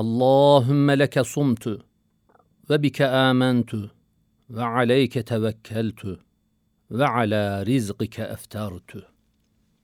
اللهم لك صمت وبك آمنت وعليك توكلت وعلى رزقك أفترت.